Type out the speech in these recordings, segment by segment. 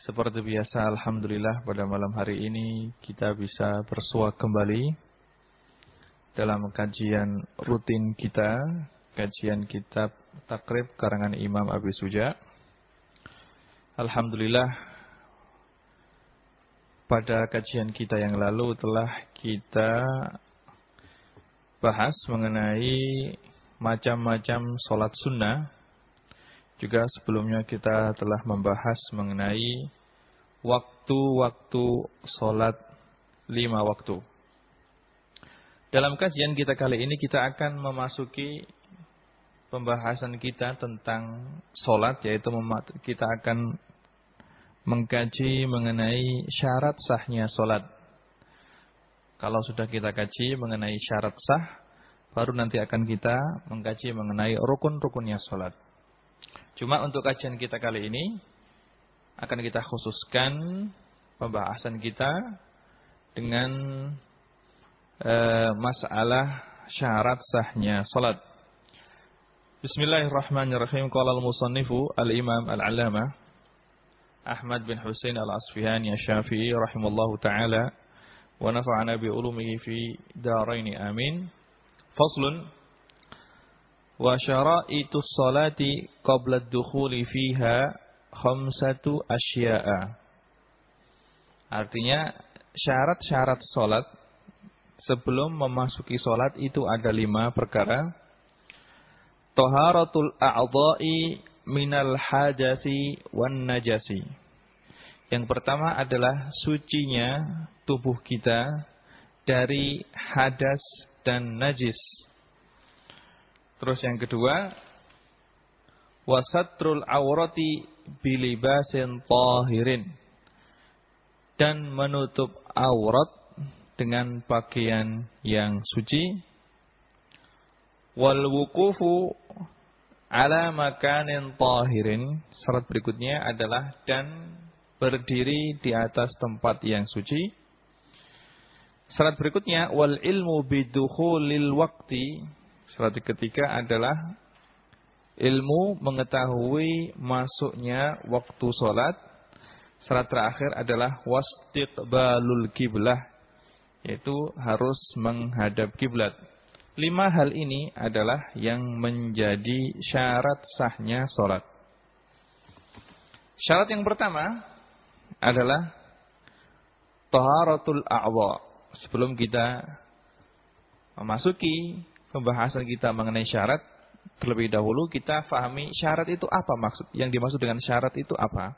seperti biasa, Alhamdulillah pada malam hari ini kita bisa bersua kembali dalam kajian rutin kita, kajian kitab takrib karangan Imam Abi Suja. Alhamdulillah pada kajian kita yang lalu telah kita bahas mengenai macam-macam solat sunnah juga sebelumnya kita telah membahas mengenai waktu-waktu sholat lima waktu. Dalam kajian kita kali ini kita akan memasuki pembahasan kita tentang sholat, yaitu kita akan mengkaji mengenai syarat sahnya sholat. Kalau sudah kita kaji mengenai syarat sah, baru nanti akan kita mengkaji mengenai rukun-rukunnya sholat. Cuma untuk kajian kita kali ini akan kita khususkan pembahasan kita dengan uh, masalah syarat sahnya salat. Bismillahirrahmanirrahim. Qala al-musannifu al-Imam al-Allamah Ahmad bin Husain al-Asfihani asy-Syafi'i rahimallahu taala wa nafa'ana bi ulumihi fi darain amin. Faslun Wa syara'itus salati qabla ad-dukhuli fiha khamsatu asya'a. Artinya syarat-syarat salat sebelum memasuki salat itu ada lima perkara. Taharatul a'dha'i minal hajasi wan najasi. Yang pertama adalah sucinya tubuh kita dari hadas dan najis. Terus yang kedua, wasatrul awrati bilibasin tahirin. Dan menutup aurat dengan pakaian yang suci. Wal wukufu ala makanin tahirin. Syarat berikutnya adalah dan berdiri di atas tempat yang suci. Syarat berikutnya wal ilmu bidukhulil waqti Syarat ketiga adalah ilmu mengetahui masuknya waktu sholat. Syarat terakhir adalah wastiqbalul kiblah. Yaitu harus menghadap kiblat. Lima hal ini adalah yang menjadi syarat sahnya sholat. Syarat yang pertama adalah taharatul a'wa. Sebelum kita memasuki pembahasan kita mengenai syarat, terlebih dahulu kita fahami syarat itu apa maksud. Yang dimaksud dengan syarat itu apa?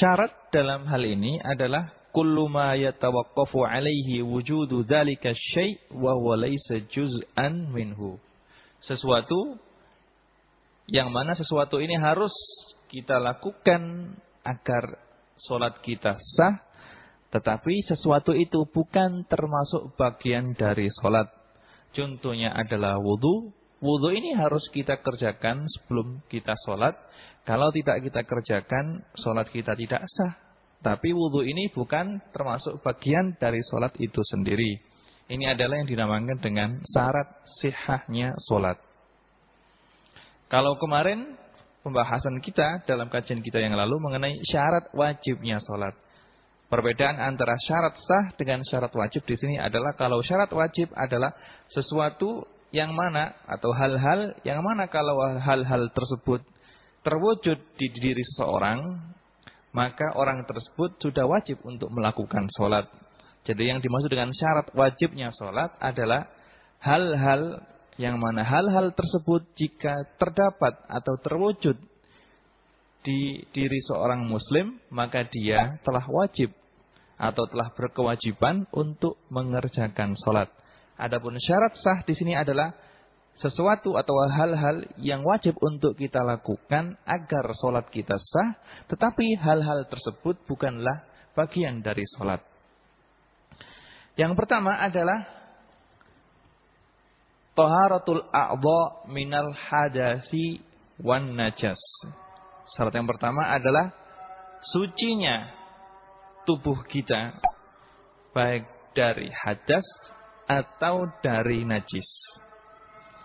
Syarat dalam hal ini adalah kullu ma yatawaqqafu alaihi wujudu dzalika syai' wa huwa laysa juz'an minhu. Sesuatu yang mana sesuatu ini harus kita lakukan agar solat kita sah, tetapi sesuatu itu bukan termasuk bagian dari solat. Contohnya adalah wudhu. Wudhu ini harus kita kerjakan sebelum kita sholat. Kalau tidak kita kerjakan, sholat kita tidak sah. Tapi wudhu ini bukan termasuk bagian dari sholat itu sendiri. Ini adalah yang dinamakan dengan syarat sihahnya sholat. Kalau kemarin pembahasan kita dalam kajian kita yang lalu mengenai syarat wajibnya sholat. Perbedaan antara syarat sah dengan syarat wajib di sini adalah kalau syarat wajib adalah sesuatu yang mana atau hal-hal yang mana kalau hal-hal tersebut terwujud di diri seseorang, maka orang tersebut sudah wajib untuk melakukan sholat. Jadi yang dimaksud dengan syarat wajibnya sholat adalah hal-hal yang mana hal-hal tersebut jika terdapat atau terwujud di diri seorang muslim, maka dia telah wajib atau telah berkewajiban untuk mengerjakan sholat. Adapun syarat sah di sini adalah sesuatu atau hal-hal yang wajib untuk kita lakukan agar sholat kita sah, tetapi hal-hal tersebut bukanlah bagian dari sholat. Yang pertama adalah Taharatul a'dha minal hadasi wan najas. Syarat yang pertama adalah sucinya tubuh kita baik dari hadas atau dari najis.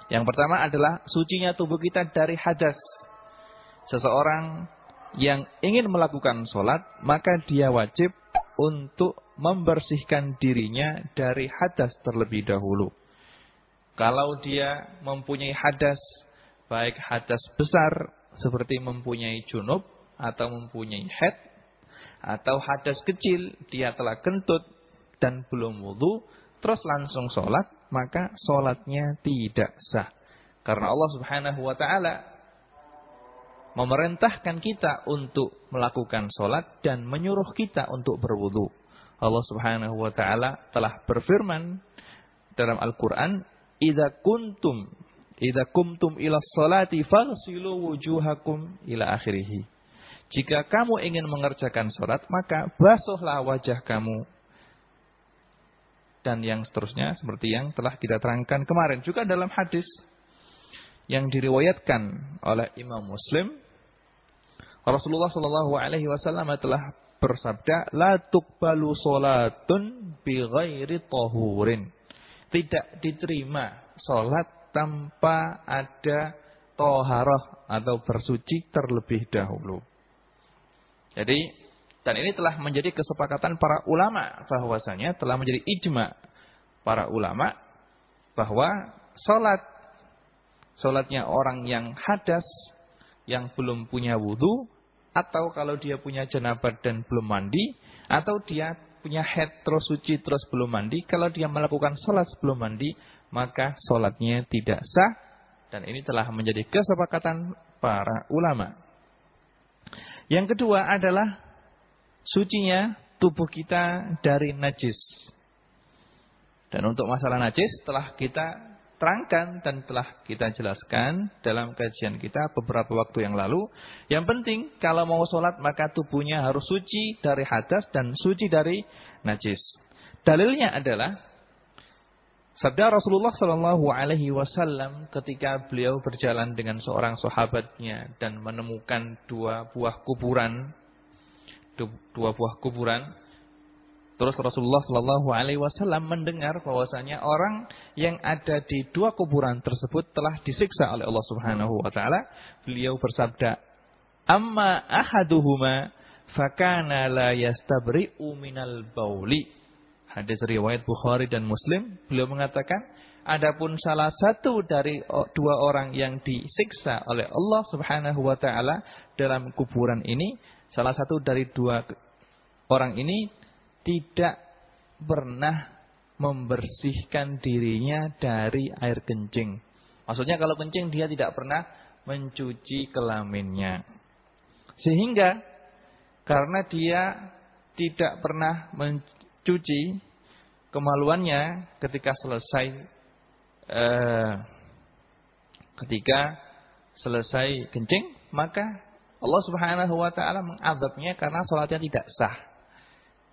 Yang pertama adalah sucinya tubuh kita dari hadas. Seseorang yang ingin melakukan sholat, maka dia wajib untuk membersihkan dirinya dari hadas terlebih dahulu. Kalau dia mempunyai hadas, baik hadas besar seperti mempunyai junub atau mempunyai head, atau hadas kecil, dia telah kentut dan belum wudhu, terus langsung sholat, maka sholatnya tidak sah. Karena Allah subhanahu wa ta'ala memerintahkan kita untuk melakukan sholat dan menyuruh kita untuk berwudu. Allah Subhanahu wa taala telah berfirman dalam Al-Qur'an, "Idza kuntum idza kumtum ila sholati faghsilu wujuhakum ila akhirih." Jika kamu ingin mengerjakan sholat, maka basuhlah wajah kamu. Dan yang seterusnya seperti yang telah kita terangkan kemarin juga dalam hadis yang diriwayatkan oleh Imam Muslim Rasulullah Shallallahu Alaihi Wasallam telah bersabda, la tuqbalu solatun bi ghairi tahurin. Tidak diterima solat tanpa ada toharoh atau bersuci terlebih dahulu. Jadi, dan ini telah menjadi kesepakatan para ulama bahwasanya telah menjadi ijma para ulama bahwa solat solatnya orang yang hadas yang belum punya wudhu atau kalau dia punya jenabat dan belum mandi, atau dia punya head terus suci terus belum mandi, kalau dia melakukan sholat sebelum mandi, maka sholatnya tidak sah. Dan ini telah menjadi kesepakatan para ulama. Yang kedua adalah sucinya tubuh kita dari najis. Dan untuk masalah najis telah kita terangkan dan telah kita jelaskan dalam kajian kita beberapa waktu yang lalu. Yang penting kalau mau sholat maka tubuhnya harus suci dari hadas dan suci dari najis. Dalilnya adalah sabda Rasulullah Shallallahu Alaihi Wasallam ketika beliau berjalan dengan seorang sahabatnya dan menemukan dua buah kuburan, dua buah kuburan Terus Rasulullah Shallallahu Alaihi Wasallam mendengar bahwasanya orang yang ada di dua kuburan tersebut telah disiksa oleh Allah Subhanahu Wa Taala. Beliau bersabda, "Amma ahaduhuma fakana la yastabri'u minal bauli." Hadis riwayat Bukhari dan Muslim. Beliau mengatakan, adapun salah satu dari dua orang yang disiksa oleh Allah Subhanahu Wa Taala dalam kuburan ini, salah satu dari dua orang ini tidak pernah membersihkan dirinya dari air kencing. Maksudnya kalau kencing dia tidak pernah mencuci kelaminnya. Sehingga karena dia tidak pernah mencuci kemaluannya ketika selesai eh, ketika selesai kencing, maka Allah Subhanahu wa taala mengadabnya karena salatnya tidak sah.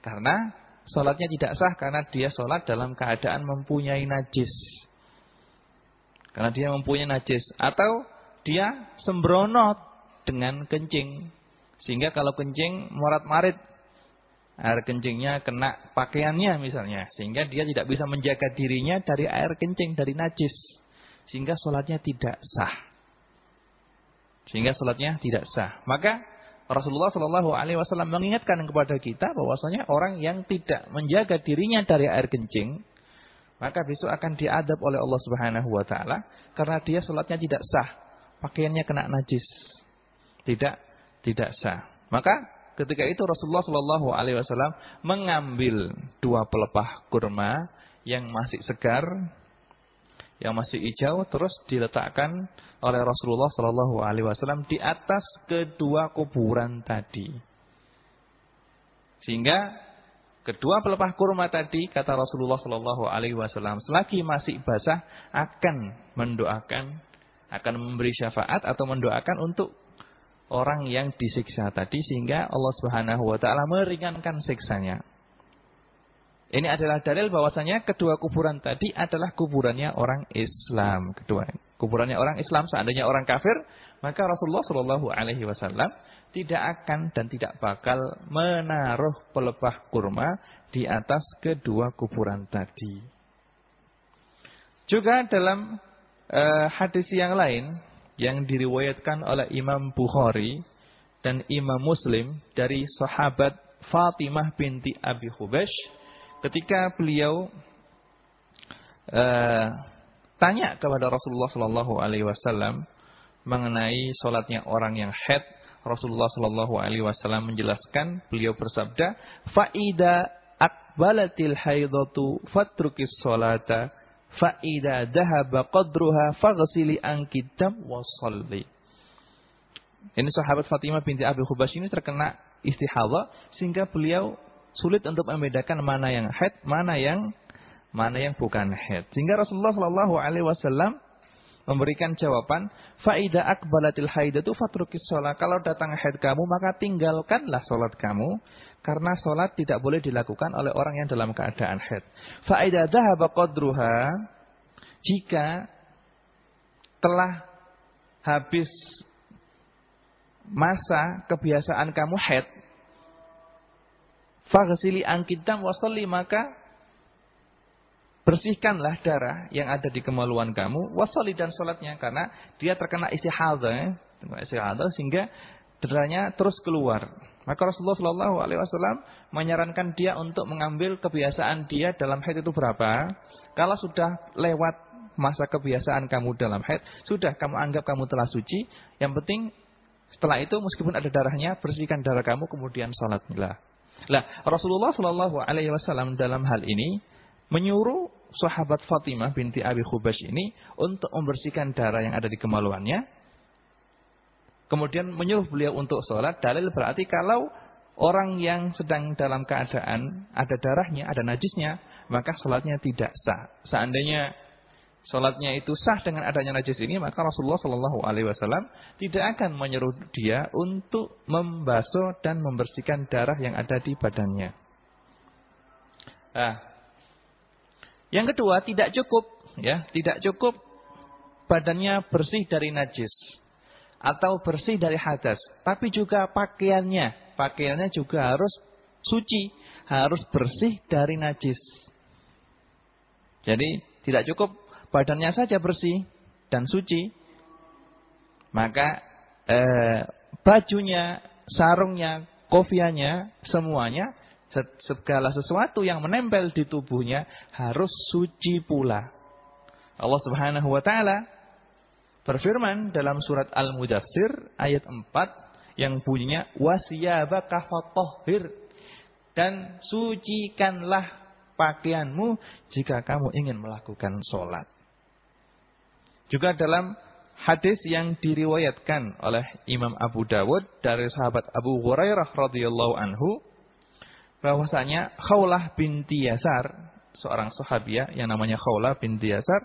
Karena sholatnya tidak sah karena dia sholat dalam keadaan mempunyai najis. Karena dia mempunyai najis. Atau dia sembrono dengan kencing. Sehingga kalau kencing morat-marit. Air kencingnya kena pakaiannya misalnya. Sehingga dia tidak bisa menjaga dirinya dari air kencing, dari najis. Sehingga sholatnya tidak sah. Sehingga sholatnya tidak sah. Maka Rasulullah Shallallahu Alaihi Wasallam mengingatkan kepada kita bahwasanya orang yang tidak menjaga dirinya dari air kencing, maka besok akan diadab oleh Allah Subhanahu Wa Taala karena dia sholatnya tidak sah, pakaiannya kena najis, tidak tidak sah. Maka ketika itu Rasulullah Shallallahu Alaihi Wasallam mengambil dua pelepah kurma yang masih segar yang masih hijau terus diletakkan oleh Rasulullah Shallallahu Alaihi Wasallam di atas kedua kuburan tadi. Sehingga kedua pelepah kurma tadi kata Rasulullah Shallallahu Alaihi Wasallam selagi masih basah akan mendoakan akan memberi syafaat atau mendoakan untuk orang yang disiksa tadi sehingga Allah Subhanahu wa taala meringankan siksanya. Ini adalah dalil bahwasanya kedua kuburan tadi adalah kuburannya orang Islam. Kedua kuburannya orang Islam seandainya orang kafir, maka Rasulullah Shallallahu alaihi wasallam tidak akan dan tidak bakal menaruh pelepah kurma di atas kedua kuburan tadi. Juga dalam uh, hadis yang lain yang diriwayatkan oleh Imam Bukhari dan Imam Muslim dari sahabat Fatimah binti Abi Hubash ketika beliau uh, tanya kepada Rasulullah Shallallahu Alaihi Wasallam mengenai sholatnya orang yang head, Rasulullah Shallallahu Alaihi Wasallam menjelaskan, beliau bersabda, faida akbalatil haidatu fatrukis sholata, faida dahaba qadruha faghsili angkidam wasalli. Ini sahabat Fatimah binti Abi Hubas ini terkena istihadah sehingga beliau sulit untuk membedakan mana yang head, mana yang mana yang bukan head. Sehingga Rasulullah Shallallahu Alaihi Wasallam memberikan jawaban, faida akbalatil haidatu fatrukis sholat. Kalau datang haid kamu, maka tinggalkanlah sholat kamu. Karena sholat tidak boleh dilakukan oleh orang yang dalam keadaan haid. Faida dahaba qadruha, jika telah habis masa kebiasaan kamu haid, Faghsili angkitam wasalli maka bersihkanlah darah yang ada di kemaluan kamu wasalli dan salatnya karena dia terkena istihadha, istihadha sehingga darahnya terus keluar. Maka Rasulullah Shallallahu Alaihi Wasallam menyarankan dia untuk mengambil kebiasaan dia dalam haid itu berapa. Kalau sudah lewat masa kebiasaan kamu dalam haid, sudah kamu anggap kamu telah suci. Yang penting setelah itu meskipun ada darahnya, bersihkan darah kamu kemudian sholatlah. Lah Rasulullah Shallallahu Alaihi Wasallam dalam hal ini menyuruh sahabat Fatimah binti Abi Khubash ini untuk membersihkan darah yang ada di kemaluannya. Kemudian menyuruh beliau untuk sholat. Dalil berarti kalau orang yang sedang dalam keadaan ada darahnya, ada najisnya, maka sholatnya tidak sah. Seandainya Sholatnya itu sah dengan adanya najis ini, maka Rasulullah Shallallahu Alaihi Wasallam tidak akan menyuruh dia untuk membasuh dan membersihkan darah yang ada di badannya. Nah, yang kedua tidak cukup, ya, tidak cukup badannya bersih dari najis atau bersih dari hadas, tapi juga pakaiannya, pakaiannya juga harus suci, harus bersih dari najis. Jadi tidak cukup badannya saja bersih dan suci, maka eh, bajunya, sarungnya, kofianya, semuanya, segala sesuatu yang menempel di tubuhnya harus suci pula. Allah Subhanahu wa taala berfirman dalam surat Al-Mudaththir ayat 4 yang bunyinya wasiyabaka fatahhir dan sucikanlah pakaianmu jika kamu ingin melakukan sholat. Juga dalam hadis yang diriwayatkan oleh Imam Abu Dawud dari sahabat Abu Hurairah radhiyallahu anhu bahwasanya Khawlah binti Yasar, seorang sahabiah yang namanya Khawlah binti Yasar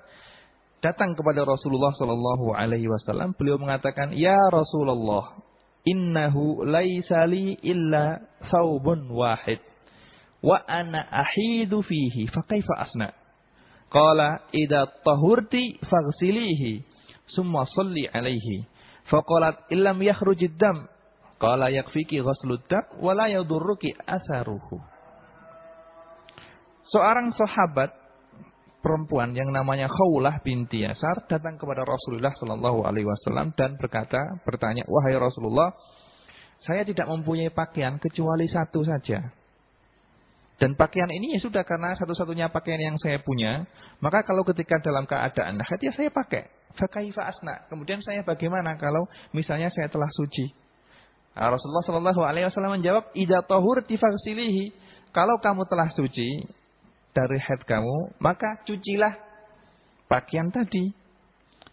datang kepada Rasulullah sallallahu alaihi wasallam, beliau mengatakan, "Ya Rasulullah, innahu laisa li illa thawbun wahid wa ana ahidu fihi, fa kaifa asna?" Qala idza tahurti faghsilihi summa shalli alaihi. Faqalat illam yakhrujid dam. Qala yakfiki ghaslud dam wa la yadurruki asaruhu. Seorang sahabat perempuan yang namanya Khawlah binti Yasar datang kepada Rasulullah Shallallahu alaihi wasallam dan berkata, bertanya, "Wahai Rasulullah, saya tidak mempunyai pakaian kecuali satu saja." Dan pakaian ini ya sudah karena satu-satunya pakaian yang saya punya, maka kalau ketika dalam keadaan haid ya saya pakai. Fakaifa asna. Kemudian saya bagaimana kalau misalnya saya telah suci? Nah, Rasulullah Shallallahu Alaihi Wasallam menjawab, Ida tohur tifaksilihi. Kalau kamu telah suci dari haid kamu, maka cucilah pakaian tadi.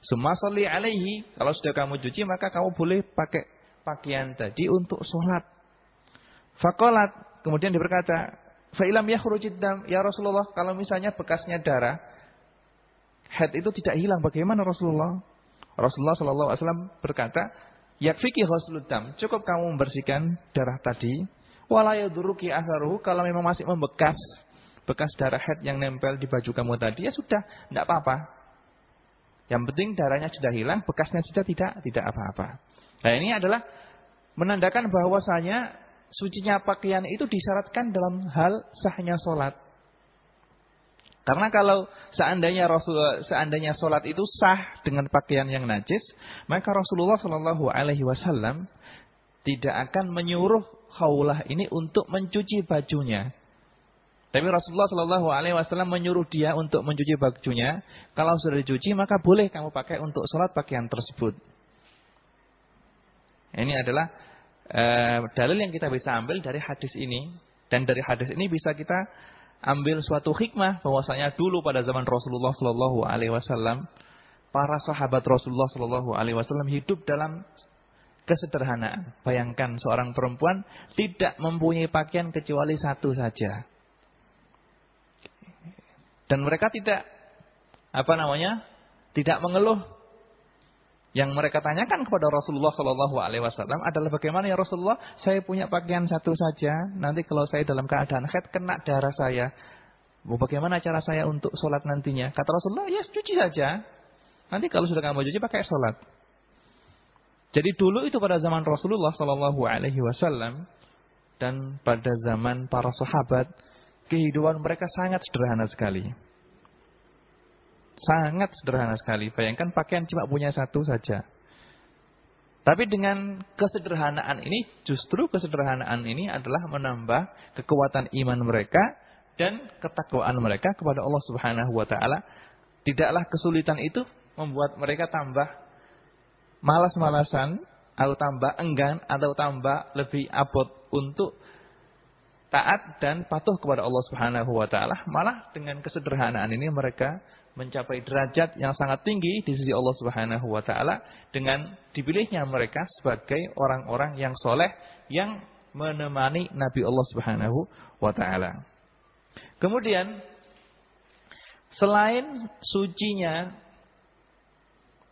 Semua soli alaihi. Kalau sudah kamu cuci, maka kamu boleh pakai pakaian tadi untuk sholat. Fakolat. Kemudian dia berkata, Fa'ilam yakhrujid dam. Ya Rasulullah, kalau misalnya bekasnya darah, head itu tidak hilang. Bagaimana Rasulullah? Rasulullah SAW berkata, Yakfiki dam. Cukup kamu membersihkan darah tadi. Walayuduruki asaruhu. Kalau memang masih membekas. Bekas darah head yang nempel di baju kamu tadi. Ya sudah. Tidak apa-apa. Yang penting darahnya sudah hilang. Bekasnya sudah tidak. Tidak apa-apa. Nah ini adalah. Menandakan bahwasanya. Sucinya pakaian itu disyaratkan dalam hal sahnya sholat. Karena kalau seandainya Rasul seandainya sholat itu sah dengan pakaian yang najis, maka Rasulullah Shallallahu Alaihi Wasallam tidak akan menyuruh khaulah ini untuk mencuci bajunya. Tapi Rasulullah Shallallahu Alaihi Wasallam menyuruh dia untuk mencuci bajunya. Kalau sudah dicuci, maka boleh kamu pakai untuk sholat pakaian tersebut. Ini adalah uh, dalil yang kita bisa ambil dari hadis ini. Dan dari hadis ini bisa kita ambil suatu hikmah bahwasanya dulu pada zaman Rasulullah Shallallahu Alaihi Wasallam para sahabat Rasulullah Shallallahu Alaihi Wasallam hidup dalam kesederhanaan. Bayangkan seorang perempuan tidak mempunyai pakaian kecuali satu saja. Dan mereka tidak apa namanya? tidak mengeluh yang mereka tanyakan kepada Rasulullah Shallallahu Alaihi Wasallam adalah bagaimana ya Rasulullah, saya punya pakaian satu saja, nanti kalau saya dalam keadaan haid kena darah saya, bagaimana cara saya untuk sholat nantinya? Kata Rasulullah, ya cuci saja. Nanti kalau sudah kamu cuci pakai sholat. Jadi dulu itu pada zaman Rasulullah Shallallahu Alaihi Wasallam dan pada zaman para sahabat kehidupan mereka sangat sederhana sekali. Sangat sederhana sekali. Bayangkan pakaian cuma punya satu saja. Tapi dengan kesederhanaan ini, justru kesederhanaan ini adalah menambah kekuatan iman mereka dan ketakwaan mereka kepada Allah Subhanahu wa taala. Tidaklah kesulitan itu membuat mereka tambah malas-malasan atau tambah enggan atau tambah lebih abot untuk taat dan patuh kepada Allah Subhanahu wa taala. Malah dengan kesederhanaan ini mereka mencapai derajat yang sangat tinggi di sisi Allah Subhanahu wa taala dengan dipilihnya mereka sebagai orang-orang yang soleh yang menemani Nabi Allah Subhanahu wa taala. Kemudian selain sucinya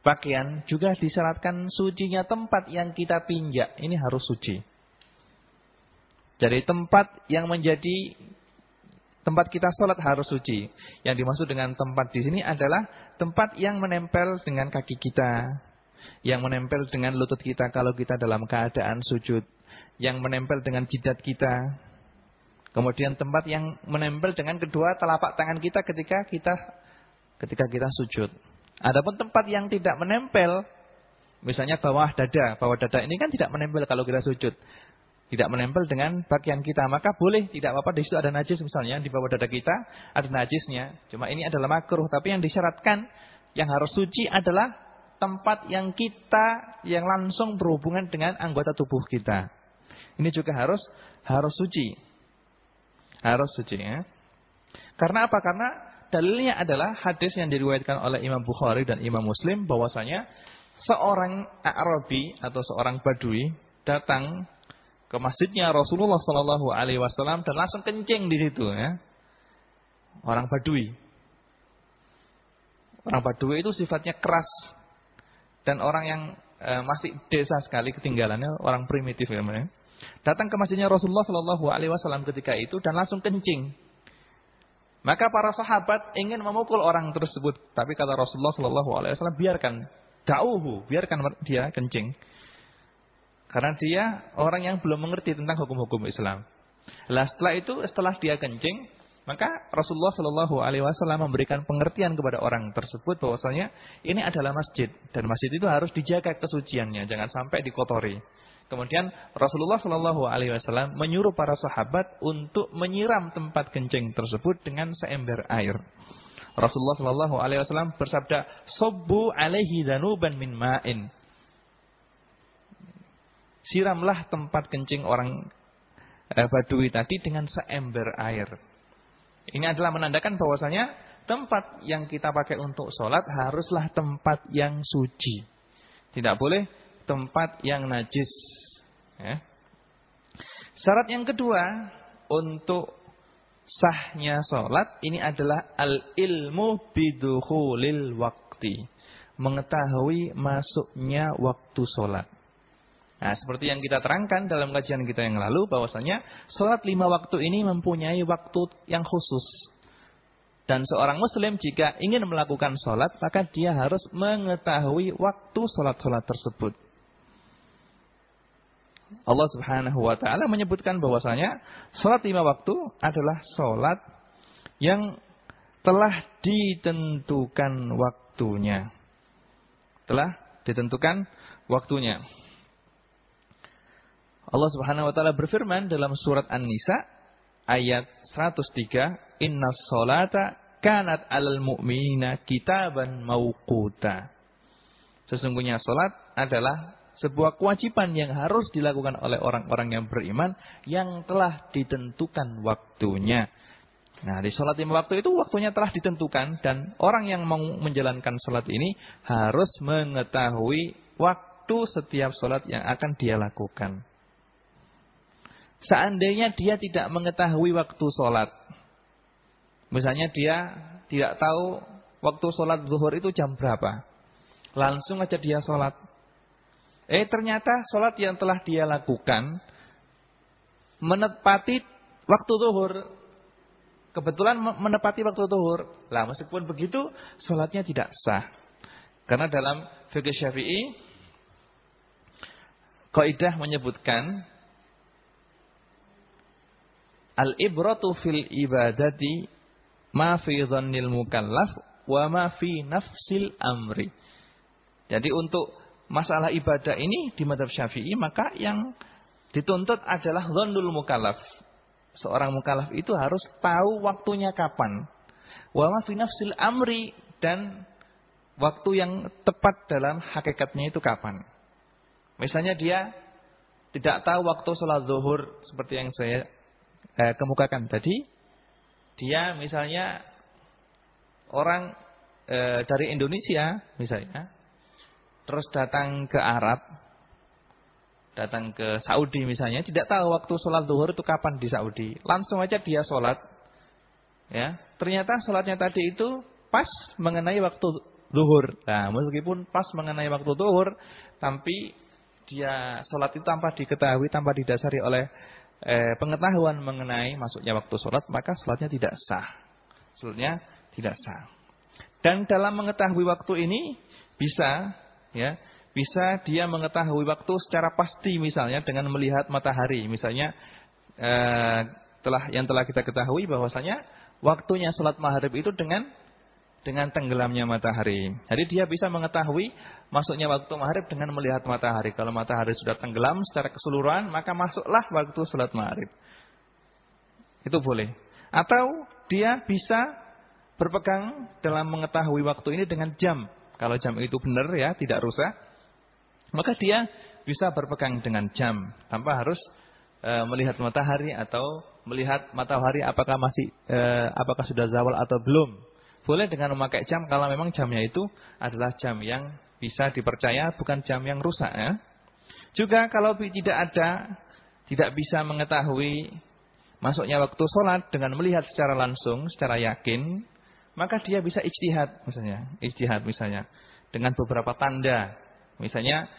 pakaian juga disyaratkan sucinya tempat yang kita pinjak. Ini harus suci. Jadi tempat yang menjadi Tempat kita sholat harus suci. Yang dimaksud dengan tempat di sini adalah tempat yang menempel dengan kaki kita. Yang menempel dengan lutut kita kalau kita dalam keadaan sujud. Yang menempel dengan jidat kita. Kemudian tempat yang menempel dengan kedua telapak tangan kita ketika kita ketika kita sujud. Adapun tempat yang tidak menempel, misalnya bawah dada. Bawah dada ini kan tidak menempel kalau kita sujud tidak menempel dengan pakaian kita, maka boleh tidak apa-apa di situ ada najis misalnya di bawah dada kita ada najisnya. Cuma ini adalah makruh, tapi yang disyaratkan yang harus suci adalah tempat yang kita yang langsung berhubungan dengan anggota tubuh kita. Ini juga harus harus suci. Harus suci ya. Karena apa? Karena dalilnya adalah hadis yang diriwayatkan oleh Imam Bukhari dan Imam Muslim bahwasanya seorang Arabi atau seorang Badui datang ke masjidnya Rasulullah Shallallahu Alaihi Wasallam dan langsung kencing di situ ya. Orang Badui. Orang Badui itu sifatnya keras dan orang yang e, masih desa sekali ketinggalannya, orang primitif ya. ya. Datang ke masjidnya Rasulullah Shallallahu Alaihi Wasallam ketika itu dan langsung kencing. Maka para sahabat ingin memukul orang tersebut, tapi kata Rasulullah Shallallahu Alaihi Wasallam biarkan, dauhu, biarkan dia kencing. Karena dia orang yang belum mengerti tentang hukum-hukum Islam. Lah setelah itu, setelah dia kencing, maka Rasulullah Shallallahu Alaihi Wasallam memberikan pengertian kepada orang tersebut bahwasanya ini adalah masjid dan masjid itu harus dijaga kesuciannya, jangan sampai dikotori. Kemudian Rasulullah Shallallahu Alaihi Wasallam menyuruh para sahabat untuk menyiram tempat kencing tersebut dengan seember air. Rasulullah Shallallahu Alaihi Wasallam bersabda, "Sobbu alaihi danuban min ma'in." Siramlah tempat kencing orang eh, Badui tadi dengan seember air. Ini adalah menandakan bahwasanya tempat yang kita pakai untuk sholat haruslah tempat yang suci. Tidak boleh tempat yang najis. Ya. Syarat yang kedua untuk sahnya sholat ini adalah al-ilmu biduhulil wakti. Mengetahui masuknya waktu sholat. Nah, seperti yang kita terangkan dalam kajian kita yang lalu, bahwasanya sholat lima waktu ini mempunyai waktu yang khusus. Dan seorang muslim jika ingin melakukan sholat, maka dia harus mengetahui waktu sholat-sholat tersebut. Allah subhanahu wa ta'ala menyebutkan bahwasanya sholat lima waktu adalah sholat yang telah ditentukan waktunya. Telah ditentukan waktunya. Allah Subhanahu wa taala berfirman dalam surat An-Nisa ayat 103, "Inna sholata kanat 'alal mu'minina kitaban mauquta." Sesungguhnya salat adalah sebuah kewajiban yang harus dilakukan oleh orang-orang yang beriman yang telah ditentukan waktunya. Nah, di sholat lima waktu itu waktunya telah ditentukan dan orang yang mau menjalankan sholat ini harus mengetahui waktu setiap sholat yang akan dia lakukan. Seandainya dia tidak mengetahui waktu sholat. Misalnya dia tidak tahu waktu sholat zuhur itu jam berapa. Langsung aja dia sholat. Eh ternyata sholat yang telah dia lakukan menepati waktu zuhur. Kebetulan menepati waktu zuhur. Lah meskipun begitu sholatnya tidak sah. Karena dalam fikih syafi'i kaidah menyebutkan Al-ibratu fil ibadati ma fi dhannil mukallaf wa ma fi nafsil amri. Jadi untuk masalah ibadah ini di madhab syafi'i maka yang dituntut adalah dhannul mukallaf. Seorang mukallaf itu harus tahu waktunya kapan. Wa ma fi nafsil amri dan waktu yang tepat dalam hakikatnya itu kapan. Misalnya dia tidak tahu waktu sholat zuhur seperti yang saya eh, kemukakan. Tadi, dia misalnya orang eh, dari Indonesia misalnya, terus datang ke Arab, datang ke Saudi misalnya, tidak tahu waktu sholat duhur itu kapan di Saudi, langsung aja dia sholat, ya. Ternyata sholatnya tadi itu pas mengenai waktu duhur. Nah, meskipun pas mengenai waktu duhur, tapi dia sholat itu tanpa diketahui, tanpa didasari oleh eh, pengetahuan mengenai masuknya waktu sholat, maka sholatnya tidak sah. Sholatnya tidak sah. Dan dalam mengetahui waktu ini bisa, ya, bisa dia mengetahui waktu secara pasti, misalnya dengan melihat matahari, misalnya eh, telah yang telah kita ketahui bahwasanya waktunya sholat maghrib itu dengan dengan tenggelamnya matahari. Jadi dia bisa mengetahui masuknya waktu maghrib dengan melihat matahari. Kalau matahari sudah tenggelam secara keseluruhan, maka masuklah waktu sholat maghrib. Itu boleh. Atau dia bisa berpegang dalam mengetahui waktu ini dengan jam. Kalau jam itu benar ya, tidak rusak. Maka dia bisa berpegang dengan jam. Tanpa harus e, melihat matahari atau melihat matahari apakah masih e, apakah sudah zawal atau belum. Boleh dengan memakai jam kalau memang jamnya itu adalah jam yang bisa dipercaya, bukan jam yang rusak. Ya. Juga kalau tidak ada, tidak bisa mengetahui masuknya waktu sholat dengan melihat secara langsung, secara yakin, maka dia bisa ijtihad misalnya, ijtihad misalnya dengan beberapa tanda. Misalnya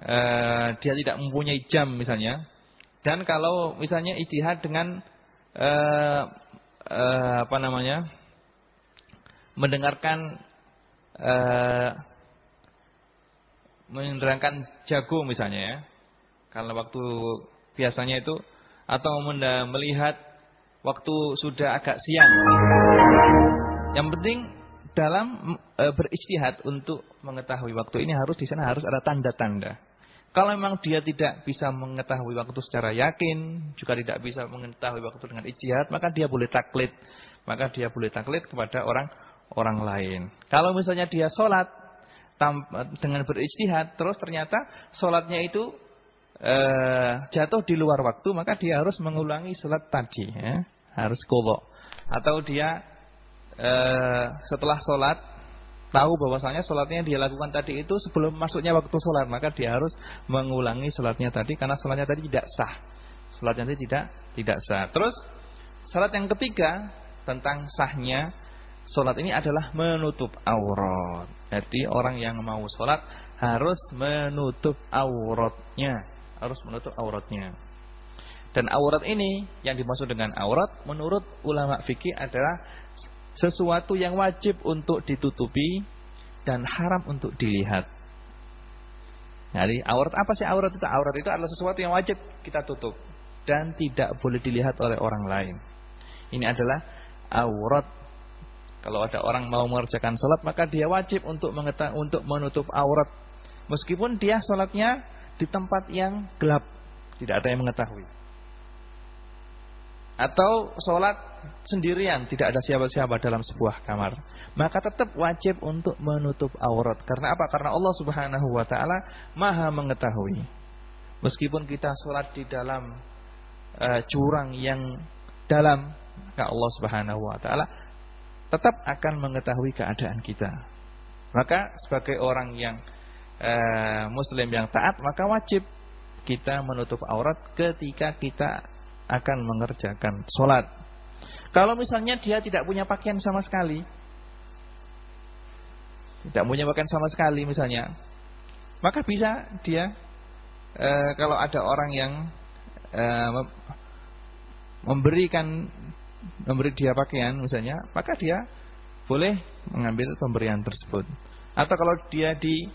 eh, dia tidak mempunyai jam misalnya. Dan kalau misalnya ijtihad dengan eh, eh, apa namanya? Mendengarkan uh, menerangkan jago misalnya ya. Kalau waktu biasanya itu atau melihat waktu sudah agak siang. Yang penting dalam e, beristihad untuk mengetahui waktu ini harus di sana harus ada tanda-tanda. Kalau memang dia tidak bisa mengetahui waktu secara yakin, juga tidak bisa mengetahui waktu dengan ijtihad, maka dia boleh taklid. Maka dia boleh taklid kepada orang orang lain. Kalau misalnya dia sholat dengan berijtihad, terus ternyata sholatnya itu e, jatuh di luar waktu, maka dia harus mengulangi sholat tadi, ya. harus kodok. Atau dia e, setelah sholat tahu bahwasanya sholatnya dia lakukan tadi itu sebelum masuknya waktu sholat, maka dia harus mengulangi sholatnya tadi karena sholatnya tadi tidak sah. Sholatnya tadi tidak tidak sah. Terus sholat yang ketiga tentang sahnya Sholat ini adalah menutup aurat. Jadi orang yang mau sholat harus menutup auratnya, harus menutup auratnya. Dan aurat ini yang dimaksud dengan aurat menurut ulama fikih adalah sesuatu yang wajib untuk ditutupi dan haram untuk dilihat. Jadi aurat apa sih aurat itu? Aurat itu adalah sesuatu yang wajib kita tutup dan tidak boleh dilihat oleh orang lain. Ini adalah aurat. Kalau ada orang mau mengerjakan sholat maka dia wajib untuk untuk menutup aurat. Meskipun dia sholatnya di tempat yang gelap, tidak ada yang mengetahui. Atau sholat sendirian, tidak ada siapa-siapa dalam sebuah kamar. Maka tetap wajib untuk menutup aurat. Karena apa? Karena Allah subhanahu wa ta'ala maha mengetahui. Meskipun kita sholat di dalam uh, jurang yang dalam, maka Allah Subhanahu wa taala tetap akan mengetahui keadaan kita. Maka sebagai orang yang uh, muslim yang taat, maka wajib kita menutup aurat ketika kita akan mengerjakan sholat. Kalau misalnya dia tidak punya pakaian sama sekali, tidak punya pakaian sama sekali misalnya, maka bisa dia e, kalau ada orang yang e, memberikan memberi dia pakaian misalnya, maka dia boleh mengambil pemberian tersebut. Atau kalau dia di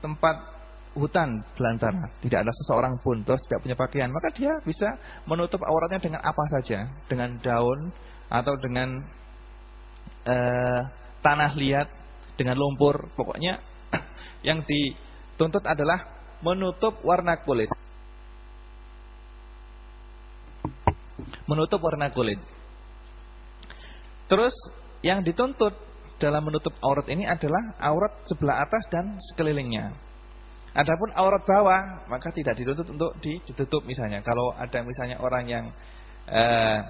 tempat hutan belantara, tidak ada seseorang pun terus tidak punya pakaian, maka dia bisa menutup auratnya dengan apa saja, dengan daun atau dengan uh, tanah liat, dengan lumpur, pokoknya yang dituntut adalah menutup warna kulit. menutup warna kulit. Terus yang dituntut dalam menutup aurat ini adalah aurat sebelah atas dan sekelilingnya. Adapun aurat bawah maka tidak dituntut untuk ditutup misalnya. Kalau ada misalnya orang yang eh,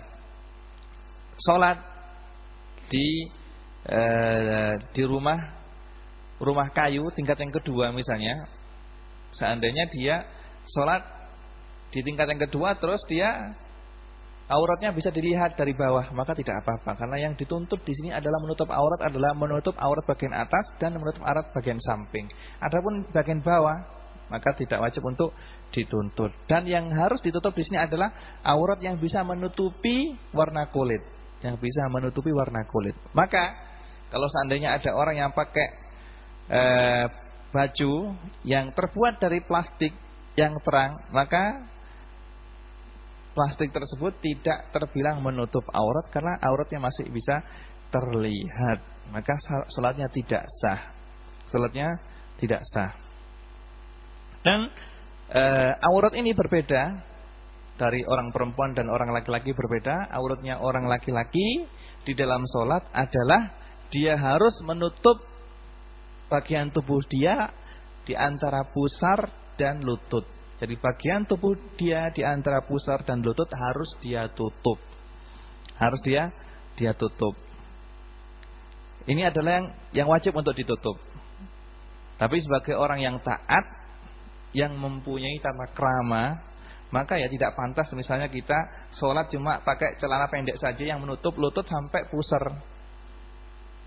sholat di eh, di rumah rumah kayu tingkat yang kedua misalnya, seandainya dia sholat di tingkat yang kedua terus dia auratnya bisa dilihat dari bawah, maka tidak apa-apa. Karena yang dituntut di sini adalah menutup aurat adalah menutup aurat bagian atas dan menutup aurat bagian samping. Adapun bagian bawah, maka tidak wajib untuk dituntut. Dan yang harus ditutup di sini adalah aurat yang bisa menutupi warna kulit, yang bisa menutupi warna kulit. Maka kalau seandainya ada orang yang pakai eh, baju yang terbuat dari plastik yang terang, maka plastik tersebut tidak terbilang menutup aurat karena auratnya masih bisa terlihat. Maka salatnya tidak sah. Salatnya tidak sah. Dan e, aurat ini berbeda dari orang perempuan dan orang laki-laki berbeda. Auratnya orang laki-laki di dalam solat adalah dia harus menutup bagian tubuh dia di antara pusar dan lutut. Jadi bagian tubuh dia di antara pusar dan lutut harus dia tutup. Harus dia dia tutup. Ini adalah yang yang wajib untuk ditutup. Tapi sebagai orang yang taat yang mempunyai tata krama, maka ya tidak pantas misalnya kita sholat cuma pakai celana pendek saja yang menutup lutut sampai pusar.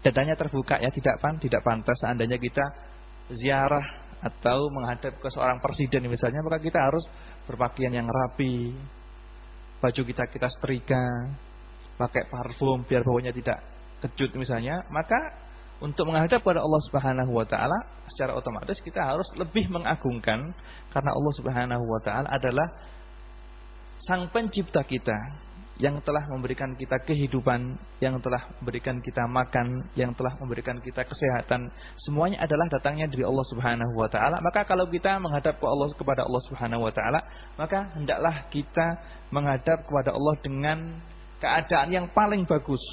Dadanya terbuka ya tidak pan, tidak pantas seandainya kita ziarah atau menghadap ke seorang presiden misalnya maka kita harus berpakaian yang rapi. Baju kita kita setrika pakai parfum biar baunya tidak kecut misalnya. Maka untuk menghadap pada Allah Subhanahu wa taala secara otomatis kita harus lebih mengagungkan karena Allah Subhanahu wa taala adalah sang pencipta kita yang telah memberikan kita kehidupan, yang telah memberikan kita makan, yang telah memberikan kita kesehatan, semuanya adalah datangnya dari Allah Subhanahu wa taala. Maka kalau kita menghadap ke Allah kepada Allah Subhanahu wa taala, maka hendaklah kita menghadap kepada Allah dengan keadaan yang paling bagus.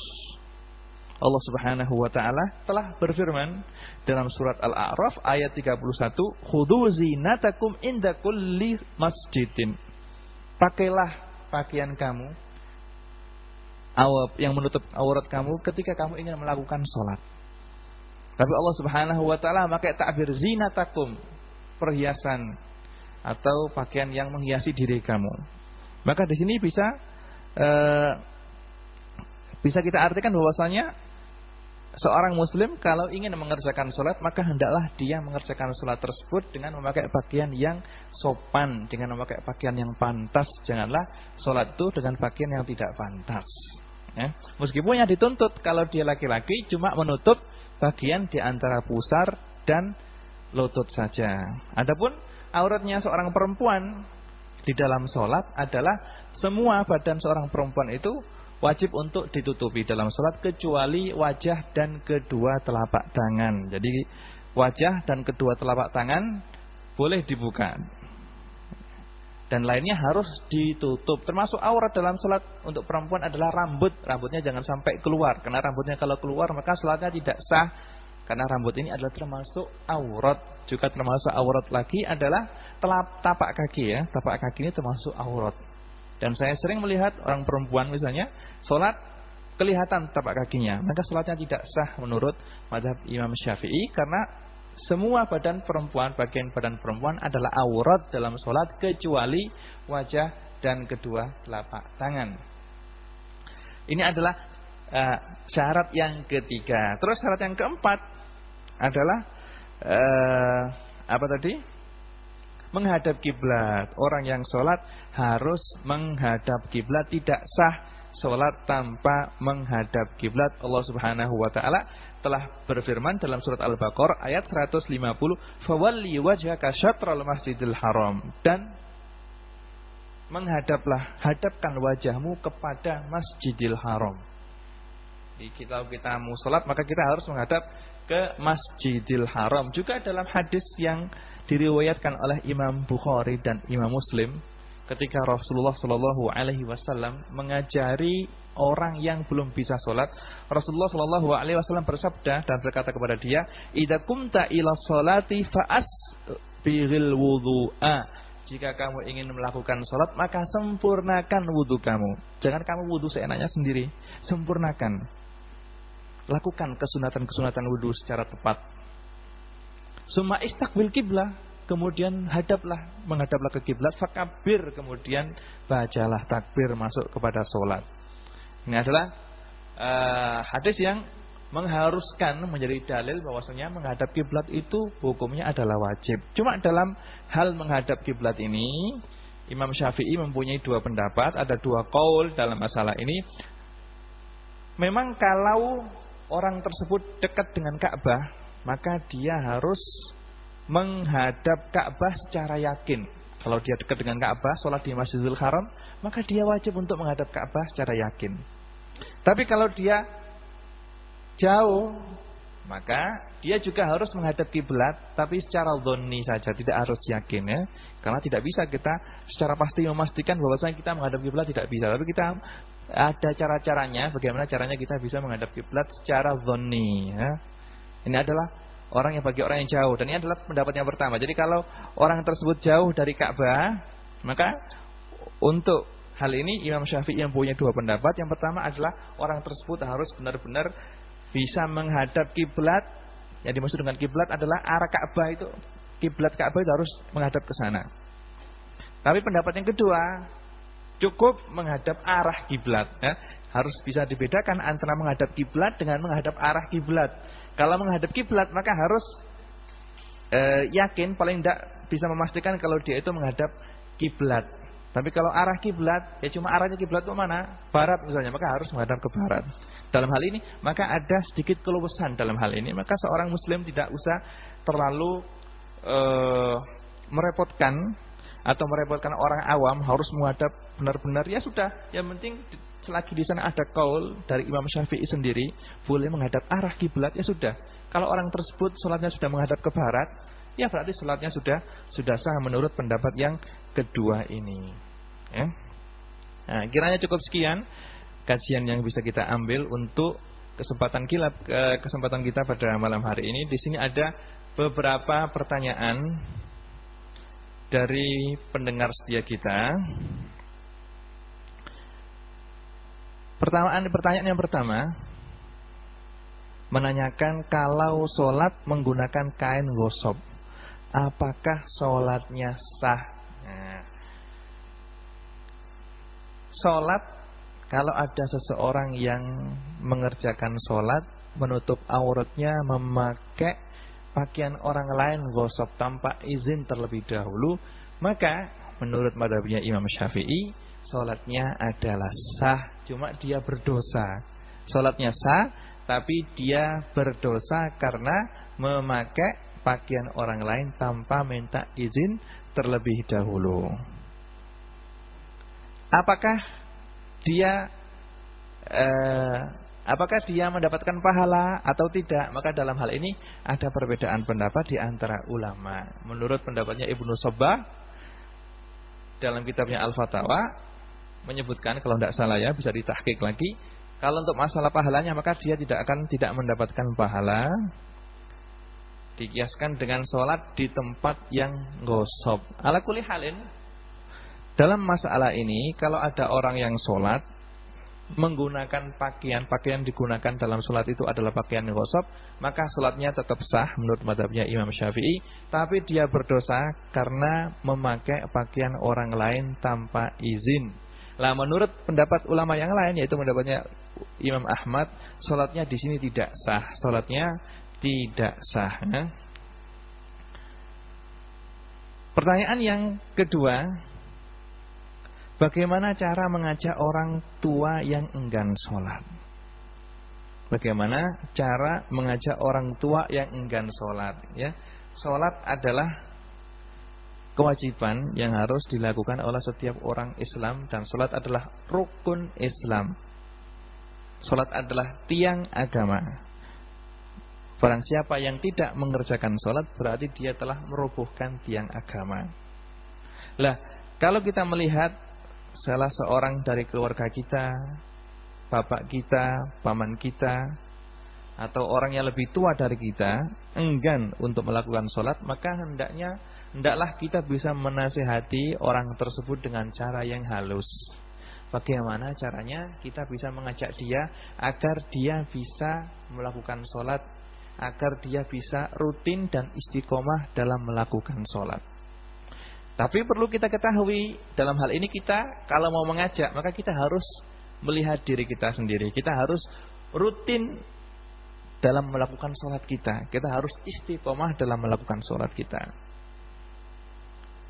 Allah Subhanahu wa taala telah berfirman dalam surat Al-A'raf ayat 31, "Khudhu zinatakum inda kulli masjidin." Pakailah pakaian kamu yang menutup aurat kamu ketika kamu ingin melakukan sholat. Tapi Allah Subhanahu wa taala pakai takbir zinatakum, perhiasan atau pakaian yang menghiasi diri kamu. Maka di sini bisa uh, bisa kita artikan bahwasanya seorang muslim kalau ingin mengerjakan sholat maka hendaklah dia mengerjakan sholat tersebut dengan memakai pakaian yang sopan, dengan memakai pakaian yang pantas. Janganlah sholat itu dengan pakaian yang tidak pantas. Ya. Meskipun yang dituntut kalau dia laki-laki cuma menutup bagian di antara pusar dan lutut saja. Adapun auratnya seorang perempuan di dalam sholat adalah semua badan seorang perempuan itu wajib untuk ditutupi dalam sholat kecuali wajah dan kedua telapak tangan. Jadi wajah dan kedua telapak tangan boleh dibuka. Dan lainnya harus ditutup. Termasuk aurat dalam sholat untuk perempuan adalah rambut. Rambutnya jangan sampai keluar. Karena rambutnya kalau keluar maka sholatnya tidak sah. Karena rambut ini adalah termasuk aurat. Juga termasuk aurat lagi adalah telap, tapak kaki ya. Tapak kaki ini termasuk aurat. Dan saya sering melihat orang perempuan misalnya sholat kelihatan tapak kakinya. Maka sholatnya tidak sah menurut madhab Imam Syafi'i. Karena semua badan perempuan, bagian badan perempuan adalah aurat dalam sholat kecuali wajah dan kedua telapak tangan. Ini adalah uh, syarat yang ketiga. Terus syarat yang keempat adalah uh, apa tadi? Menghadap kiblat. Orang yang sholat harus menghadap kiblat, tidak sah sholat tanpa menghadap kiblat. Allah Subhanahu wa taala telah berfirman dalam surat Al-Baqarah ayat 150, "Fawalli wajhaka syatral Masjidil Haram." Dan menghadaplah, hadapkan wajahmu kepada Masjidil Haram. Jadi kita kita mau sholat maka kita harus menghadap ke Masjidil Haram. Juga dalam hadis yang diriwayatkan oleh Imam Bukhari dan Imam Muslim ketika Rasulullah Shallallahu Alaihi Wasallam mengajari orang yang belum bisa sholat, Rasulullah Shallallahu Alaihi Wasallam bersabda dan berkata kepada dia, "Ida kumta ila sholati faas biril wudu'a." Jika kamu ingin melakukan sholat, maka sempurnakan wudhu kamu. Jangan kamu wudhu seenaknya sendiri. Sempurnakan. Lakukan kesunatan-kesunatan wudhu secara tepat. Suma istakbil kiblah kemudian hadaplah menghadaplah ke kiblat fakabir kemudian bacalah takbir masuk kepada sholat. Ini adalah uh, hadis yang mengharuskan menjadi dalil bahwasanya menghadap kiblat itu hukumnya adalah wajib. Cuma dalam hal menghadap kiblat ini Imam Syafi'i mempunyai dua pendapat ada dua kaul dalam masalah ini. Memang kalau orang tersebut dekat dengan Ka'bah maka dia harus menghadap Ka'bah secara yakin. Kalau dia dekat dengan Ka'bah, sholat di Masjidil Haram, maka dia wajib untuk menghadap Ka'bah secara yakin. Tapi kalau dia jauh, maka dia juga harus menghadap kiblat, tapi secara zonni saja, tidak harus yakin ya. Karena tidak bisa kita secara pasti memastikan bahwasanya kita menghadap kiblat tidak bisa. Tapi kita ada cara-caranya, bagaimana caranya kita bisa menghadap kiblat secara zonni ya. Ini adalah Orang yang bagi orang yang jauh. Dan ini adalah pendapat yang pertama. Jadi kalau orang tersebut jauh dari Ka'bah, maka untuk hal ini Imam Syafi'i yang punya dua pendapat. Yang pertama adalah orang tersebut harus benar-benar bisa menghadap kiblat. Yang dimaksud dengan kiblat adalah arah Ka'bah itu. Kiblat Ka'bah itu harus menghadap ke sana. Tapi pendapat yang kedua, cukup menghadap arah kiblat. Ya. Harus bisa dibedakan antara menghadap kiblat dengan menghadap arah kiblat. Kalau menghadap kiblat maka harus e, yakin paling tidak bisa memastikan kalau dia itu menghadap kiblat. Tapi kalau arah kiblat ya cuma arahnya kiblat ke mana? Barat misalnya, maka harus menghadap ke barat. Dalam hal ini maka ada sedikit keluasan dalam hal ini, maka seorang muslim tidak usah terlalu e, merepotkan atau merepotkan orang awam harus menghadap benar-benar ya sudah, yang penting selagi di sana ada kaul dari Imam Syafi'i sendiri boleh menghadap arah kiblat ya sudah. Kalau orang tersebut sholatnya sudah menghadap ke barat, ya berarti sholatnya sudah sudah sah menurut pendapat yang kedua ini. Ya. Nah, kiranya cukup sekian kajian yang bisa kita ambil untuk kesempatan kita kesempatan kita pada malam hari ini. Di sini ada beberapa pertanyaan dari pendengar setia kita. Pertanyaan pertanyaan yang pertama menanyakan kalau sholat menggunakan kain gosok, apakah sholatnya sah? Nah, sholat kalau ada seseorang yang mengerjakan sholat menutup auratnya, memakai pakaian orang lain gosok tanpa izin terlebih dahulu, maka menurut madhabnya Imam Syafi'i, sholatnya adalah sah, cuma dia berdosa. Sholatnya sah, tapi dia berdosa karena memakai pakaian orang lain tanpa minta izin terlebih dahulu. Apakah dia eh, apakah dia mendapatkan pahala atau tidak? Maka dalam hal ini ada perbedaan pendapat di antara ulama. Menurut pendapatnya Ibnu Sobbah dalam kitabnya Al-Fatawa menyebutkan kalau tidak salah ya bisa ditahkik lagi kalau untuk masalah pahalanya maka dia tidak akan tidak mendapatkan pahala dikiaskan dengan sholat di tempat yang gosop. Ala kuli halin dalam masalah ini kalau ada orang yang sholat menggunakan pakaian pakaian digunakan dalam sholat itu adalah pakaian gosop maka sholatnya tetap sah menurut madhabnya Imam Syafi'i tapi dia berdosa karena memakai pakaian orang lain tanpa izin. Lah menurut pendapat ulama yang lain yaitu pendapatnya Imam Ahmad, sholatnya di sini tidak sah. Sholatnya tidak sah. Ya. Pertanyaan yang kedua, bagaimana cara mengajak orang tua yang enggan sholat? Bagaimana cara mengajak orang tua yang enggan sholat? Ya, sholat adalah kewajiban yang harus dilakukan oleh setiap orang Islam dan sholat adalah rukun Islam. Salat adalah tiang agama. Barang siapa yang tidak mengerjakan salat berarti dia telah merobohkan tiang agama. Lah, kalau kita melihat salah seorang dari keluarga kita, bapak kita, paman kita, atau orang yang lebih tua dari kita enggan untuk melakukan sholat, maka hendaknya hendaklah kita bisa menasihati orang tersebut dengan cara yang halus. Bagaimana caranya kita bisa mengajak dia agar dia bisa melakukan sholat, agar dia bisa rutin dan istiqomah dalam melakukan sholat. Tapi perlu kita ketahui dalam hal ini kita kalau mau mengajak maka kita harus melihat diri kita sendiri. Kita harus rutin dalam melakukan sholat kita. Kita harus istiqomah dalam melakukan sholat kita.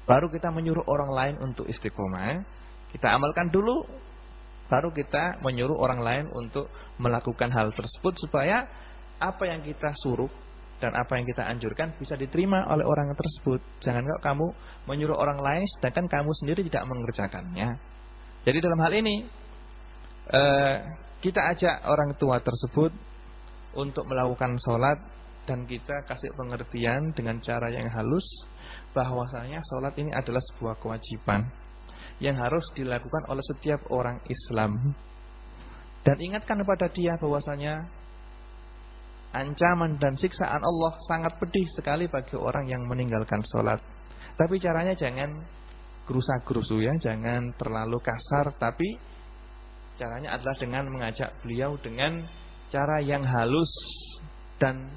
Baru kita menyuruh orang lain untuk istiqomah. Kita amalkan dulu baru kita menyuruh orang lain untuk melakukan hal tersebut supaya apa yang kita suruh dan apa yang kita anjurkan bisa diterima oleh orang tersebut. Jangan kok kamu menyuruh orang lain sedangkan kamu sendiri tidak mengerjakannya. Jadi dalam hal ini eh, kita ajak orang tua tersebut untuk melakukan sholat dan kita kasih pengertian dengan cara yang halus bahwasanya sholat ini adalah sebuah kewajiban yang harus dilakukan oleh setiap orang Islam. Dan ingatkan kepada dia bahwasanya ancaman dan siksaan Allah sangat pedih sekali bagi orang yang meninggalkan sholat. Tapi caranya jangan gerusa-gerusu ya, jangan terlalu kasar, tapi caranya adalah dengan mengajak beliau dengan cara yang halus dan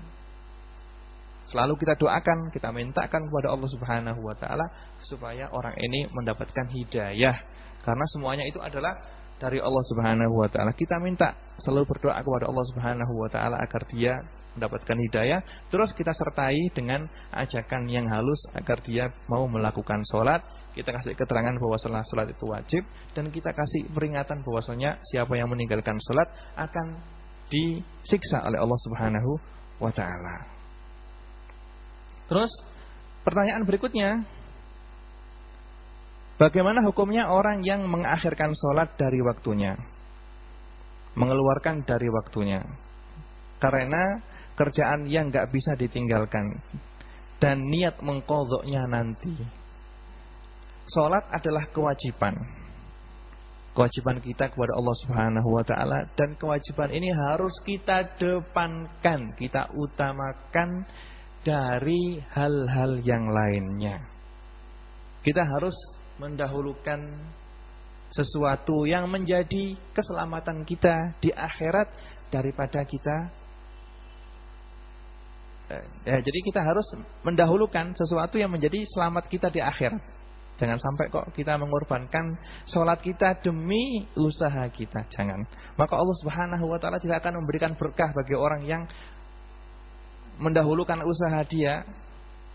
Selalu kita doakan, kita mintakan kepada Allah Subhanahu wa taala supaya orang ini mendapatkan hidayah. Karena semuanya itu adalah dari Allah Subhanahu wa taala. Kita minta selalu berdoa kepada Allah Subhanahu wa taala agar dia mendapatkan hidayah. Terus kita sertai dengan ajakan yang halus agar dia mau melakukan sholat. Kita kasih keterangan bahwa sholat itu wajib dan kita kasih peringatan bahwasanya siapa yang meninggalkan sholat akan disiksa oleh Allah Subhanahu wa taala. Terus pertanyaan berikutnya, bagaimana hukumnya orang yang mengakhirkan sholat dari waktunya, mengeluarkan dari waktunya, karena kerjaan yang nggak bisa ditinggalkan. Dan niat mengkodoknya nanti. Sholat adalah kewajiban. Kewajiban kita kepada Allah Subhanahu wa taala. Dan kewajiban ini harus kita depankan, kita utamakan dari hal-hal yang lainnya. Kita harus mendahulukan sesuatu yang menjadi keselamatan kita di akhirat daripada kita ya, jadi kita harus mendahulukan sesuatu yang menjadi selamat kita di akhirat Jangan sampai kok kita mengorbankan sholat kita demi usaha kita. Jangan. Maka Allah Subhanahu wa taala tidak akan memberikan berkah bagi orang yang mendahulukan usaha dia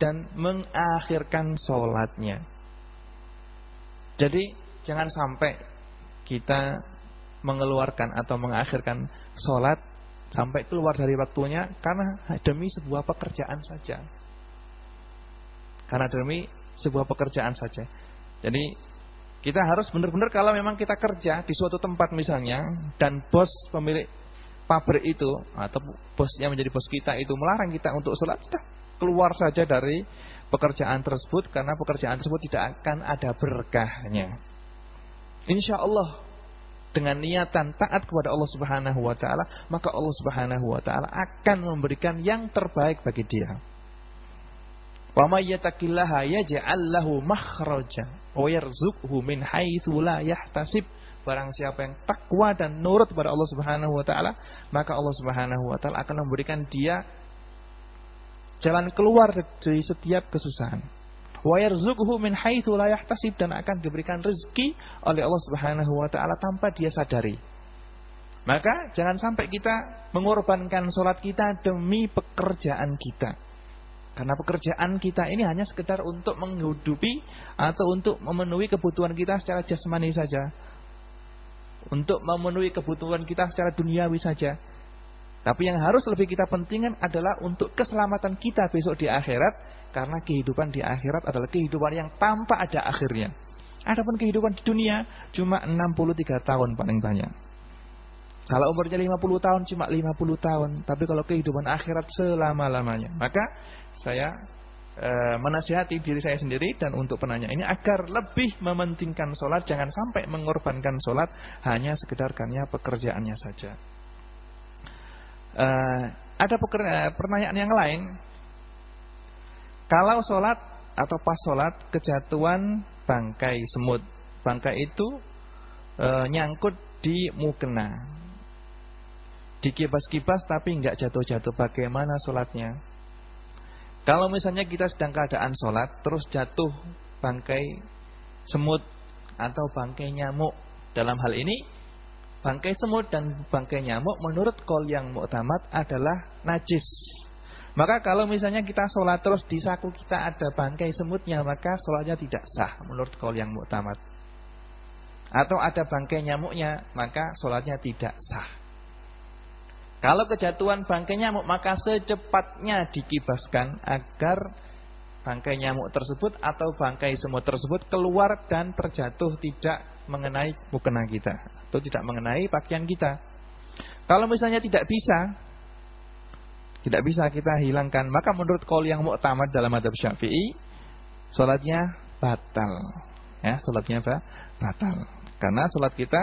dan mengakhirkan sholatnya. Jadi jangan sampai kita mengeluarkan atau mengakhirkan sholat sampai keluar dari waktunya karena demi sebuah pekerjaan saja. Karena demi sebuah pekerjaan saja. Jadi kita harus benar-benar kalau memang kita kerja di suatu tempat misalnya dan bos pemilik pabrik itu atau bos yang menjadi bos kita itu melarang kita untuk sholat, sudah keluar saja dari pekerjaan tersebut karena pekerjaan tersebut tidak akan ada berkahnya. Insya Allah dengan niatan taat kepada Allah Subhanahu wa taala, maka Allah Subhanahu wa taala akan memberikan yang terbaik bagi dia. Wa makhraja wa yarzuqhu min haitsu la. Barang siapa yang takwa dan nurut kepada Allah Subhanahu wa taala, maka Allah Subhanahu wa taala akan memberikan dia jalan keluar dari setiap kesusahan. Wa yarzuqhu min haitsu la yahtasib dan akan diberikan rezeki oleh Allah Subhanahu wa taala tanpa dia sadari. Maka jangan sampai kita mengorbankan sholat kita demi pekerjaan kita. Karena pekerjaan kita ini hanya sekedar untuk menghidupi atau untuk memenuhi kebutuhan kita secara jasmani saja. Untuk memenuhi kebutuhan kita secara duniawi saja. Tapi yang harus lebih kita pentingkan adalah untuk keselamatan kita besok di akhirat. Karena kehidupan di akhirat adalah kehidupan yang tanpa ada akhirnya. Adapun kehidupan di dunia cuma 63 tahun paling banyak. Kalau umurnya 50 tahun cuma 50 tahun. Tapi kalau kehidupan akhirat selama-lamanya. Maka saya menasihati diri saya sendiri dan untuk penanya ini agar lebih mementingkan sholat, jangan sampai mengorbankan sholat hanya sekedar karena pekerjaannya saja. E, ada pertanyaan yang lain. Kalau sholat atau pas sholat kejatuhan bangkai semut, bangkai itu e, nyangkut di mukena, dikibas-kibas tapi nggak jatuh-jatuh. Bagaimana sholatnya? Kalau misalnya kita sedang keadaan sholat Terus jatuh bangkai semut Atau bangkai nyamuk Dalam hal ini Bangkai semut dan bangkai nyamuk Menurut kol yang muktamad adalah najis. Maka kalau misalnya kita sholat terus Di saku kita ada bangkai semutnya Maka sholatnya tidak sah Menurut kol yang muktamad Atau ada bangkai nyamuknya Maka sholatnya tidak sah kalau kejatuhan bangkai nyamuk maka secepatnya dikibaskan agar bangkai nyamuk tersebut atau bangkai semut tersebut keluar dan terjatuh tidak mengenai mukena kita atau tidak mengenai pakaian kita. Kalau misalnya tidak bisa tidak bisa kita hilangkan, maka menurut kaul yang muktamad dalam adab Syafi'i salatnya batal. Ya, salatnya apa? Batal. Karena salat kita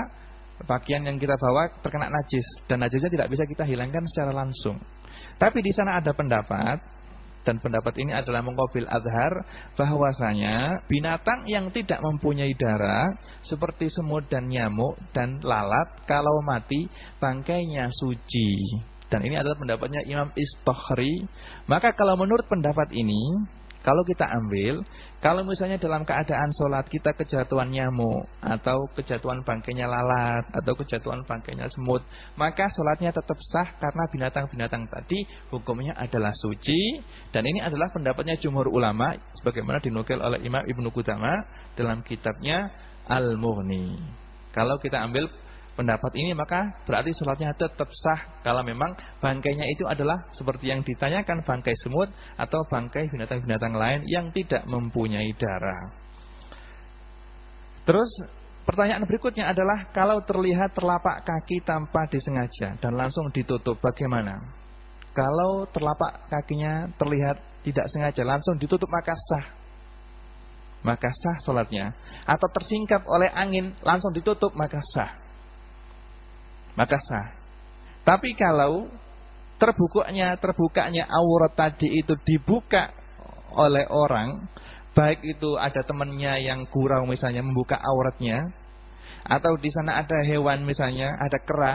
pakaian yang kita bawa terkena najis dan najisnya tidak bisa kita hilangkan secara langsung. Tapi di sana ada pendapat dan pendapat ini adalah mengkobil adhar bahwasanya binatang yang tidak mempunyai darah seperti semut dan nyamuk dan lalat kalau mati bangkainya suci. Dan ini adalah pendapatnya Imam Istokhri. Maka kalau menurut pendapat ini kalau kita ambil, kalau misalnya dalam keadaan sholat kita kejatuhan nyamuk atau kejatuhan bangkainya lalat atau kejatuhan bangkainya semut, maka sholatnya tetap sah karena binatang-binatang tadi hukumnya adalah suci dan ini adalah pendapatnya jumhur ulama sebagaimana dinukil oleh Imam Ibnu Qudamah dalam kitabnya Al-Mughni. Kalau kita ambil pendapat ini maka berarti sholatnya tetap sah kalau memang bangkainya itu adalah seperti yang ditanyakan bangkai semut atau bangkai binatang-binatang lain yang tidak mempunyai darah. Terus pertanyaan berikutnya adalah kalau terlihat telapak kaki tanpa disengaja dan langsung ditutup bagaimana? Kalau telapak kakinya terlihat tidak sengaja langsung ditutup maka sah maka sah sholatnya atau tersingkap oleh angin langsung ditutup maka sah maka sah. Tapi kalau terbukanya terbukanya aurat tadi itu dibuka oleh orang, baik itu ada temannya yang kurang misalnya membuka auratnya, atau di sana ada hewan misalnya, ada kera,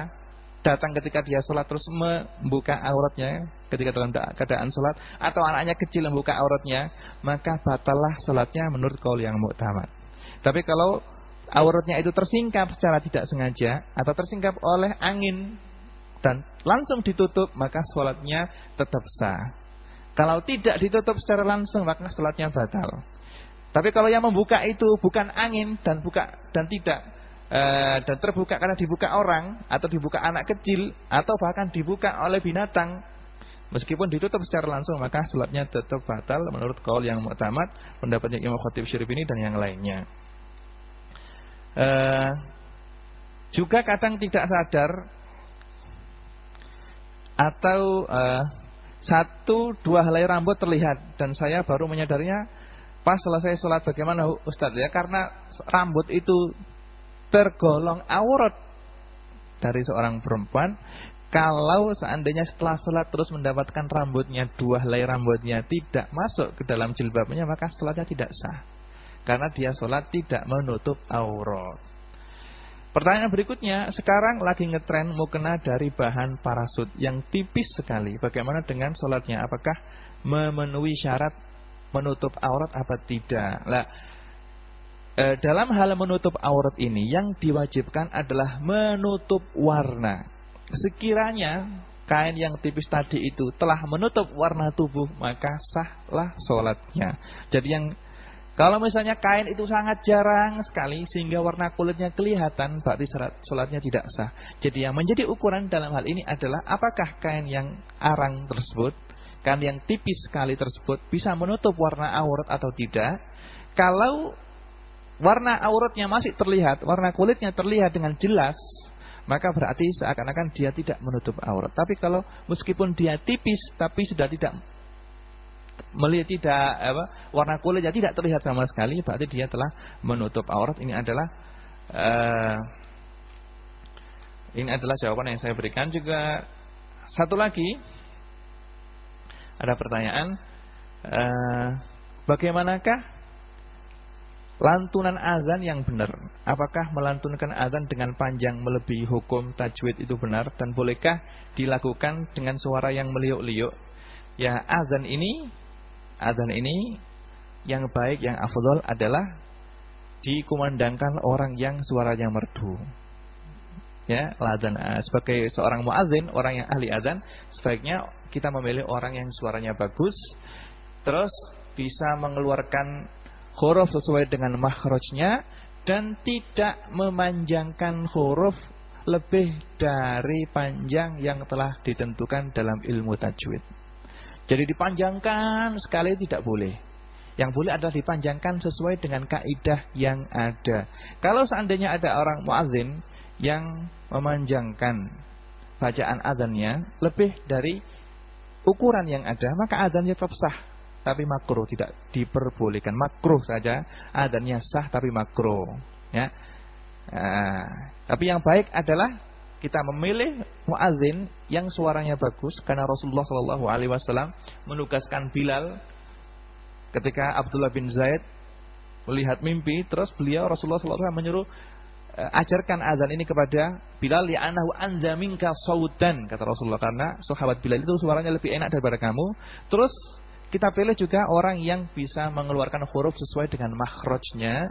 datang ketika dia sholat terus membuka auratnya ketika dalam keadaan sholat atau anaknya kecil membuka auratnya maka batalah sholatnya menurut kaul yang muktamad. Tapi kalau auratnya itu tersingkap secara tidak sengaja atau tersingkap oleh angin dan langsung ditutup maka sholatnya tetap sah. Kalau tidak ditutup secara langsung maka sholatnya batal. Tapi kalau yang membuka itu bukan angin dan buka dan tidak Eh, dan terbuka karena dibuka orang atau dibuka anak kecil atau bahkan dibuka oleh binatang meskipun ditutup secara langsung maka sholatnya tetap batal menurut kaul yang muktamad pendapatnya Imam Khatib ini dan yang lainnya uh, juga kadang tidak sadar atau uh, satu dua helai rambut terlihat dan saya baru menyadarinya pas selesai sholat bagaimana Ustadz? Ya karena rambut itu tergolong aurat dari seorang perempuan. Kalau seandainya setelah sholat terus mendapatkan rambutnya dua helai rambutnya tidak masuk ke dalam jilbabnya maka sholatnya tidak sah karena dia sholat tidak menutup aurat. Pertanyaan berikutnya, sekarang lagi ngetren mukena dari bahan parasut yang tipis sekali. Bagaimana dengan sholatnya? Apakah memenuhi syarat menutup aurat apa tidak? Lah, e, dalam hal menutup aurat ini yang diwajibkan adalah menutup warna. Sekiranya kain yang tipis tadi itu telah menutup warna tubuh, maka sahlah sholatnya. Jadi yang kalau misalnya kain itu sangat jarang sekali sehingga warna kulitnya kelihatan, berarti sholatnya tidak sah. Jadi yang menjadi ukuran dalam hal ini adalah apakah kain yang arang tersebut, kain yang tipis sekali tersebut bisa menutup warna aurat atau tidak. Kalau warna auratnya masih terlihat, warna kulitnya terlihat dengan jelas, maka berarti seakan-akan dia tidak menutup aurat. Tapi kalau meskipun dia tipis tapi sudah tidak melihat tidak apa warna kulitnya tidak terlihat sama sekali, berarti dia telah menutup aurat. Ini adalah uh, ini adalah jawaban yang saya berikan juga satu lagi ada pertanyaan uh, bagaimanakah Lantunan azan yang benar. Apakah melantunkan azan dengan panjang melebihi hukum tajwid itu benar dan bolehkah dilakukan dengan suara yang meliuk-liuk? Ya, azan ini azan ini yang baik yang afdol adalah dikumandangkan orang yang suaranya merdu. Ya, azan eh, sebagai seorang muazin, orang yang ahli azan, sebaiknya kita memilih orang yang suaranya bagus terus bisa mengeluarkan huruf sesuai dengan makhrajnya dan tidak memanjangkan huruf lebih dari panjang yang telah ditentukan dalam ilmu tajwid. Jadi dipanjangkan sekali tidak boleh. Yang boleh adalah dipanjangkan sesuai dengan kaidah yang ada. Kalau seandainya ada orang muazin yang memanjangkan bacaan azannya lebih dari ukuran yang ada, maka azannya tetap sah tapi makruh tidak diperbolehkan makruh saja adanya sah tapi makruh ya nah, tapi yang baik adalah kita memilih muazin yang suaranya bagus karena Rasulullah Shallallahu Alaihi Wasallam menugaskan Bilal ketika Abdullah bin Zaid melihat mimpi terus beliau Rasulullah SAW menyuruh uh, ajarkan azan ini kepada Bilal ya anahu anzaminka sautan kata Rasulullah karena sahabat Bilal itu suaranya lebih enak daripada kamu. Terus kita pilih juga orang yang bisa mengeluarkan huruf sesuai dengan makhrajnya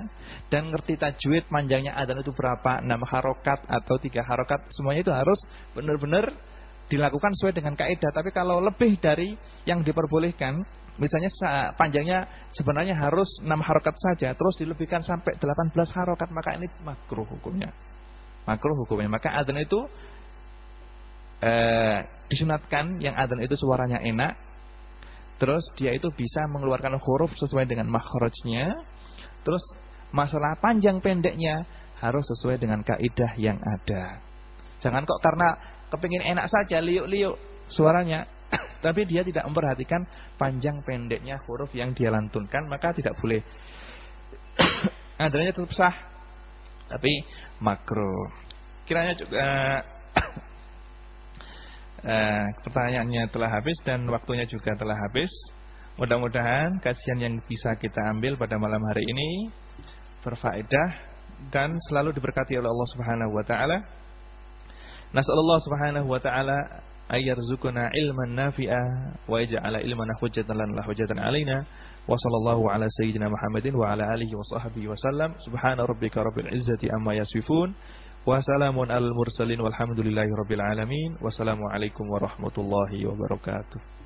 dan ngerti tajwid panjangnya adzan itu berapa, 6 harokat atau 3 harokat, semuanya itu harus benar-benar dilakukan sesuai dengan kaidah. Tapi kalau lebih dari yang diperbolehkan, misalnya panjangnya sebenarnya harus 6 harokat saja, terus dilebihkan sampai 18 harokat, maka ini makruh hukumnya. Makruh hukumnya. Maka adzan itu eh, disunatkan yang adzan itu suaranya enak, Terus dia itu bisa mengeluarkan huruf sesuai dengan makhrajnya. Terus masalah panjang pendeknya harus sesuai dengan kaidah yang ada. Jangan kok karena kepingin enak saja liuk-liuk suaranya. Tapi dia tidak memperhatikan panjang pendeknya huruf yang dia lantunkan. Maka tidak boleh. Adanya tetap sah. Tapi makro. Kiranya juga Eh, pertanyaannya telah habis dan waktunya juga telah habis. Mudah-mudahan kajian yang bisa kita ambil pada malam hari ini berfaedah dan selalu diberkati oleh Allah Subhanahu wa taala. Nasallallahu subhanahu wa ta'ala ayyarzukuna ilman nafi'ah wa yaj'ala ilmana hujjatan lana la hujjatan alaina wa sallallahu ala sayyidina Muhammadin wa ala alihi wa sahbihi wa sallam subhana rabbika rabbil izzati amma yasifun wa salamun alal mursalin walhamdulillahi rabbil alamin. Wassalamu alaikum warahmatullahi wabarakatuh